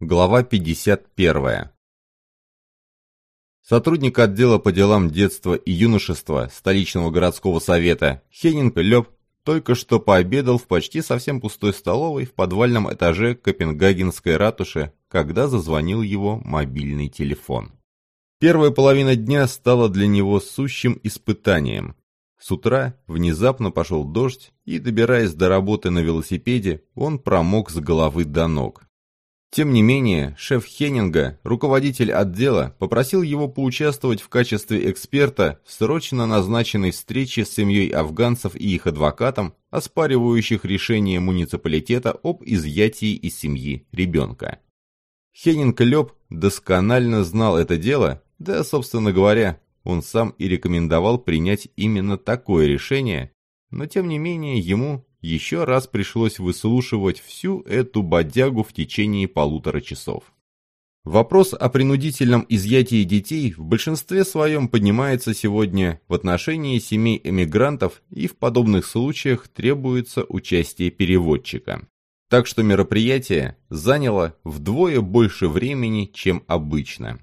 Глава 51. Сотрудник отдела по делам детства и юношества столичного городского совета Хеннинг Лёб только что пообедал в почти совсем пустой столовой в подвальном этаже Копенгагенской ратуши, когда зазвонил его мобильный телефон. Первая половина дня стала для него сущим испытанием. С утра внезапно пошел дождь, и, добираясь до работы на велосипеде, он промок с головы до ног. Тем не менее, шеф Хеннинга, руководитель отдела, попросил его поучаствовать в качестве эксперта в срочно назначенной встрече с семьей афганцев и их адвокатом, оспаривающих решение муниципалитета об изъятии из семьи ребенка. Хеннинг Лёб досконально знал это дело, да, собственно говоря, он сам и рекомендовал принять именно такое решение, но тем не менее ему еще раз пришлось выслушивать всю эту бодягу в течение полутора часов. Вопрос о принудительном изъятии детей в большинстве своем поднимается сегодня в отношении семей эмигрантов и в подобных случаях требуется участие переводчика. Так что мероприятие заняло вдвое больше времени, чем обычно.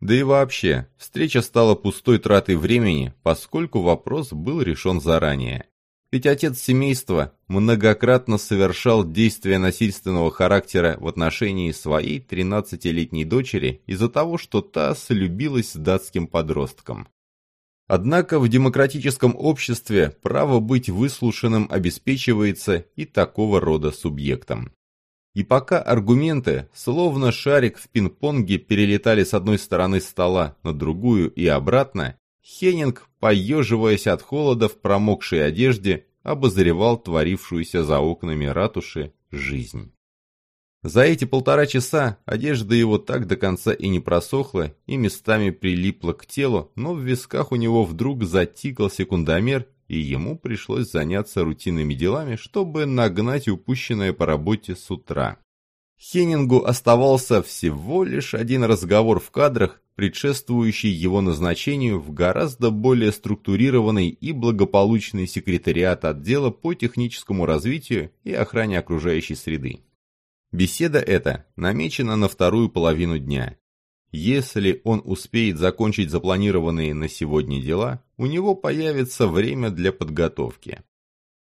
Да и вообще, встреча стала пустой тратой времени, поскольку вопрос был решен заранее. Ведь отец семейства многократно совершал действия насильственного характера в отношении своей 13-летней дочери из-за того, что та слюбилась с датским подростком. Однако в демократическом обществе право быть выслушанным обеспечивается и такого рода субъектом. И пока аргументы, словно шарик в пинг-понге, перелетали с одной стороны стола на другую и обратно, Хеннинг, поеживаясь от холода в промокшей одежде, обозревал творившуюся за окнами ратуши жизнь. За эти полтора часа одежда его так до конца и не просохла, и местами прилипла к телу, но в висках у него вдруг затикал секундомер, и ему пришлось заняться рутинными делами, чтобы нагнать упущенное по работе с утра. Хеннингу оставался всего лишь один разговор в кадрах, предшествующий его назначению в гораздо более структурированный и благополучный секретариат отдела по техническому развитию и охране окружающей среды. Беседа эта намечена на вторую половину дня. Если он успеет закончить запланированные на сегодня дела, у него появится время для подготовки.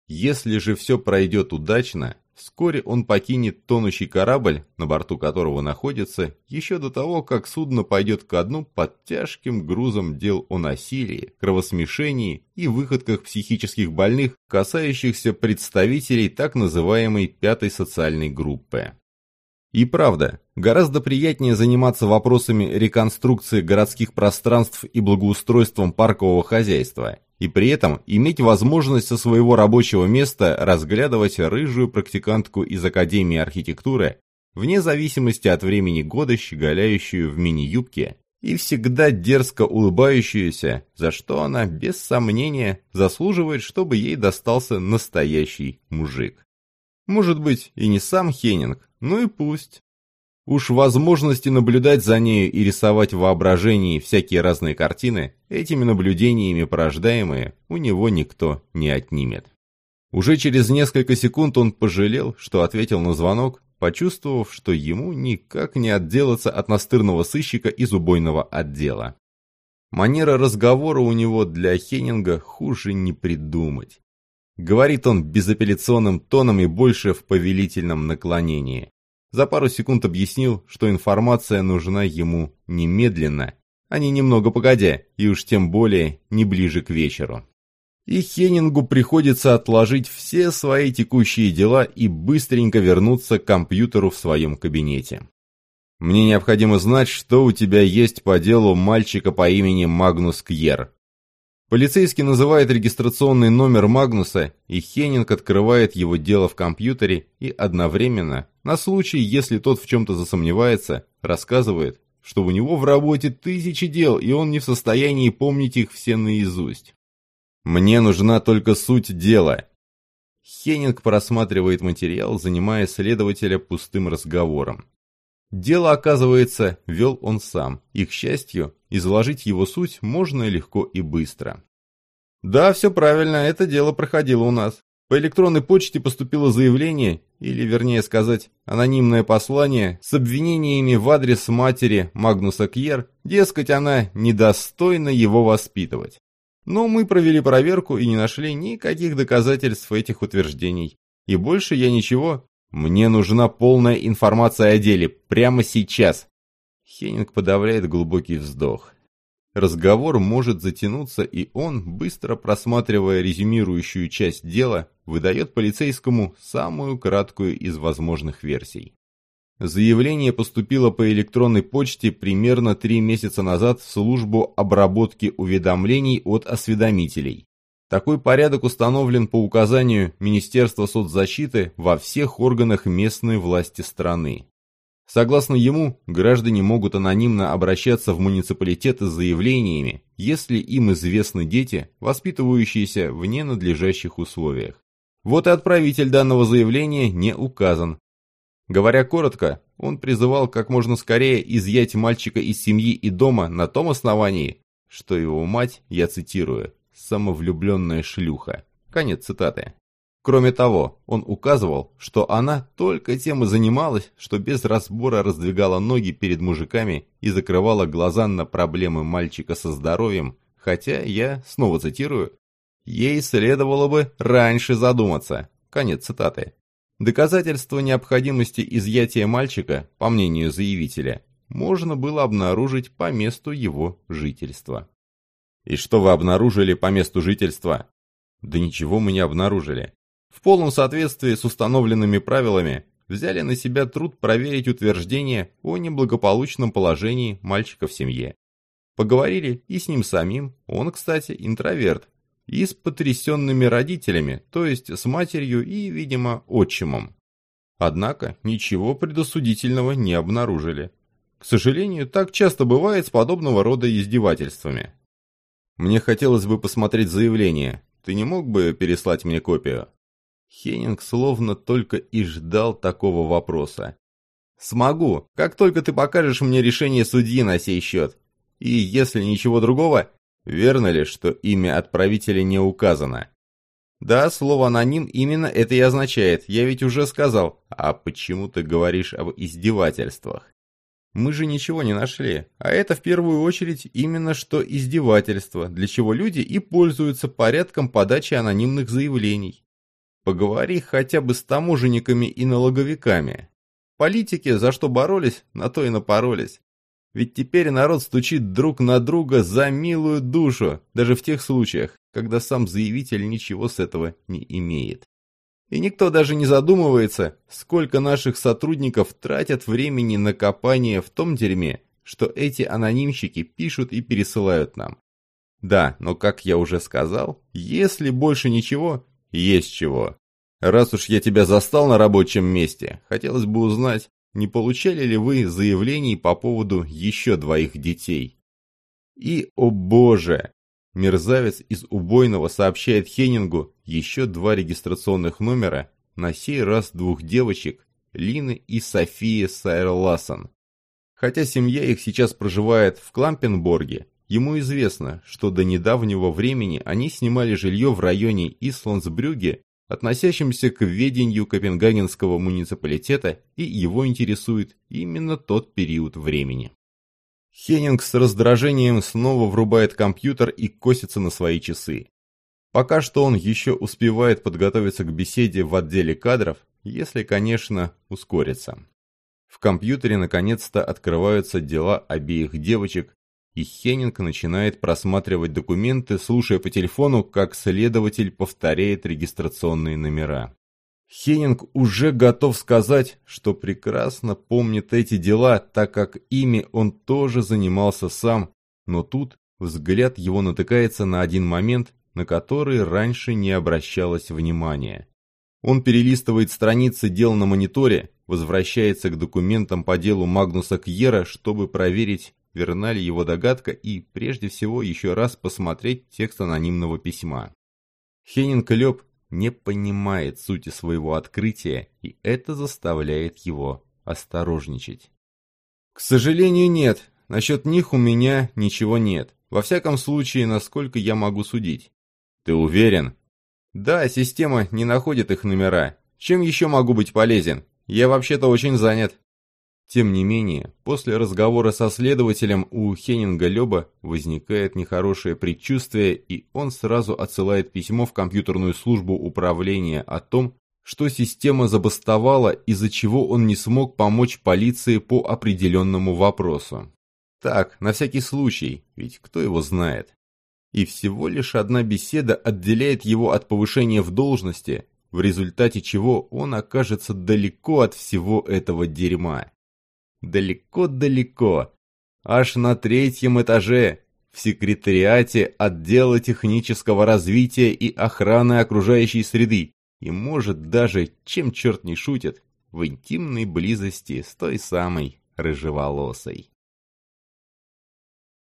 Если же все пройдет удачно, Вскоре он покинет тонущий корабль, на борту которого находится, еще до того, как судно пойдет ко дну под тяжким грузом дел о насилии, кровосмешении и выходках психических больных, касающихся представителей так называемой пятой социальной группы. И правда, гораздо приятнее заниматься вопросами реконструкции городских пространств и благоустройством паркового хозяйства, и при этом иметь возможность со своего рабочего места разглядывать рыжую практикантку из Академии архитектуры, вне зависимости от времени года щеголяющую в мини-юбке и всегда дерзко улыбающуюся, за что она, без сомнения, заслуживает, чтобы ей достался настоящий мужик. Может быть, и не сам Хеннинг, ну и пусть. Уж возможности наблюдать за нею и рисовать в воображении всякие разные картины, этими наблюдениями порождаемые, у него никто не отнимет. Уже через несколько секунд он пожалел, что ответил на звонок, почувствовав, что ему никак не отделаться от настырного сыщика из убойного отдела. Манера разговора у него для Хеннинга хуже не придумать. Говорит он безапелляционным тоном и больше в повелительном наклонении. За пару секунд объяснил, что информация нужна ему немедленно, а не немного погодя, и уж тем более не ближе к вечеру. И Хеннингу приходится отложить все свои текущие дела и быстренько вернуться к компьютеру в своем кабинете. Мне необходимо знать, что у тебя есть по делу мальчика по имени Магнус Кьер. Полицейский называет регистрационный номер Магнуса, и Хеннинг открывает его дело в компьютере и одновременно, на случай, если тот в чем-то засомневается, рассказывает, что у него в работе тысячи дел, и он не в состоянии помнить их все наизусть. «Мне нужна только суть дела». Хеннинг просматривает материал, занимая следователя пустым разговором. Дело, оказывается, вел он сам, и, к счастью, изложить его суть можно легко и быстро. Да, все правильно, это дело проходило у нас. По электронной почте поступило заявление, или вернее сказать, анонимное послание с обвинениями в адрес матери Магнуса Кьер, дескать, она недостойна его воспитывать. Но мы провели проверку и не нашли никаких доказательств этих утверждений. И больше я ничего. Мне нужна полная информация о деле, прямо сейчас. Хеннинг подавляет глубокий вздох. Разговор может затянуться, и он, быстро просматривая резюмирующую часть дела, выдает полицейскому самую краткую из возможных версий. Заявление поступило по электронной почте примерно три месяца назад в службу обработки уведомлений от осведомителей. Такой порядок установлен по указанию Министерства соцзащиты во всех органах местной власти страны. Согласно ему, граждане могут анонимно обращаться в муниципалитеты с заявлениями, если им известны дети, воспитывающиеся в ненадлежащих условиях. Вот и отправитель данного заявления не указан. Говоря коротко, он призывал как можно скорее изъять мальчика из семьи и дома на том основании, что его мать, я цитирую, «самовлюбленная шлюха». Конец цитаты. Кроме того, он указывал, что она только тем и занималась, что без разбора раздвигала ноги перед мужиками и закрывала глаза на проблемы мальчика со здоровьем, хотя, я снова цитирую, «ей следовало бы раньше задуматься». Конец цитаты. Доказательство необходимости изъятия мальчика, по мнению заявителя, можно было обнаружить по месту его жительства. «И что вы обнаружили по месту жительства?» «Да ничего мы не обнаружили в полном соответствии с установленными правилами, взяли на себя труд проверить утверждение о неблагополучном положении мальчика в семье. Поговорили и с ним самим, он, кстати, интроверт, и с потрясенными родителями, то есть с матерью и, видимо, отчимом. Однако ничего предосудительного не обнаружили. К сожалению, так часто бывает с подобного рода издевательствами. Мне хотелось бы посмотреть заявление. Ты не мог бы переслать мне копию? Хеннинг словно только и ждал такого вопроса. «Смогу, как только ты покажешь мне решение судьи на сей счет. И если ничего другого, верно ли, что имя отправителя не указано?» «Да, слово «аноним» именно это и означает, я ведь уже сказал. А почему ты говоришь об издевательствах?» Мы же ничего не нашли, а это в первую очередь именно что издевательство, для чего люди и пользуются порядком подачи анонимных заявлений. Поговори хотя бы с таможенниками и налоговиками. Политики за что боролись, на то и напоролись. Ведь теперь народ стучит друг на друга за милую душу, даже в тех случаях, когда сам заявитель ничего с этого не имеет. И никто даже не задумывается, сколько наших сотрудников тратят времени на копание в том дерьме, что эти анонимщики пишут и пересылают нам. Да, но как я уже сказал, если больше ничего, есть чего. Раз уж я тебя застал на рабочем месте, хотелось бы узнать, не получали ли вы заявлений по поводу еще двоих детей? И, о боже! Мерзавец из убойного сообщает Хеннингу еще два регистрационных номера, на сей раз двух девочек, Лины и Софии Сайрласон. Хотя семья их сейчас проживает в Клампенборге, ему известно, что до недавнего времени они снимали жилье в районе Исландсбрюге относящимся к ведению Копенгагенского муниципалитета, и его интересует именно тот период времени. Хеннинг с раздражением снова врубает компьютер и косится на свои часы. Пока что он еще успевает подготовиться к беседе в отделе кадров, если, конечно, ускорится. В компьютере наконец-то открываются дела обеих девочек, и Хеннинг начинает просматривать документы, слушая по телефону, как следователь повторяет регистрационные номера. Хеннинг уже готов сказать, что прекрасно помнит эти дела, так как ими он тоже занимался сам, но тут взгляд его натыкается на один момент, на который раньше не обращалось внимания. Он перелистывает страницы дел на мониторе, возвращается к документам по делу Магнуса Кьера, чтобы проверить, верна ли его догадка и, прежде всего, еще раз посмотреть текст анонимного письма. Хеннинг Лёб не понимает сути своего открытия, и это заставляет его осторожничать. «К сожалению, нет. Насчет них у меня ничего нет. Во всяком случае, насколько я могу судить». «Ты уверен?» «Да, система не находит их номера. Чем еще могу быть полезен? Я вообще-то очень занят». Тем не менее, после разговора со следователем у Хеннинга Леба возникает нехорошее предчувствие, и он сразу отсылает письмо в компьютерную службу управления о том, что система забастовала, из-за чего он не смог помочь полиции по определенному вопросу. Так, на всякий случай, ведь кто его знает. И всего лишь одна беседа отделяет его от повышения в должности, в результате чего он окажется далеко от всего этого дерьма. Далеко-далеко. Аж на третьем этаже, в секретариате отдела технического развития и охраны окружающей среды. И может даже, чем черт не шутит, в интимной близости с той самой рыжеволосой.